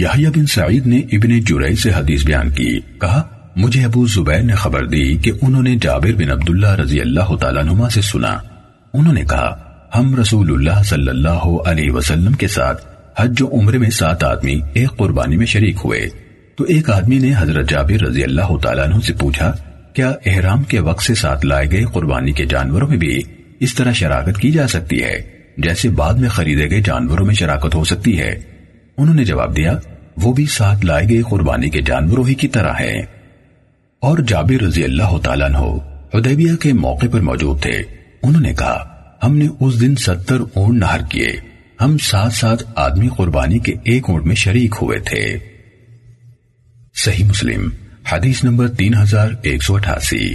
یحییٰ بن سعید نے ابن جرعی سے حدیث بیان کی۔ کہا، مجھے ابو زبیر نے خبر دی کہ انہوں نے جابر بن عبداللہ رضی اللہ تعالیٰ نما سے سنا۔ انہوں نے کہا، ہم رسول اللہ صلی اللہ علیہ وسلم کے ساتھ حج و عمرے میں سات آدمی ایک قربانی میں شریک ہوئے۔ تو ایک آدمی نے حضرت جابر رضی اللہ تعالیٰ عنہ سے پوچھا، کیا احرام کے وقت سے ساتھ لائے گئے قربانی کے جانوروں میں بھی اس طرح شراکت کی جا سکتی ہے، جیسے بعد میں خریدے گئے جانوروں میں شراکت ہو سکتی ہے؟ انہوں نے جواب دیا، وہ بھی ساتھ لائے گئے قربانی کے جانوروں ہی کی طرح ہے اور جابر رضی اللہ تعالیٰ عنہ حدیبیہ کے موقع پر موجود تھے۔ انہوں نے کہا، ہم نے اس دن ستر اونٹ نہر کیے۔ ہم ساتھ ساتھ آدمی قربانی کے ایک اونٹ میں شریک ہوئے تھے۔ صحیح مسلم، حدیث نمبر تین ہزار ایک سو اٹھاسی۔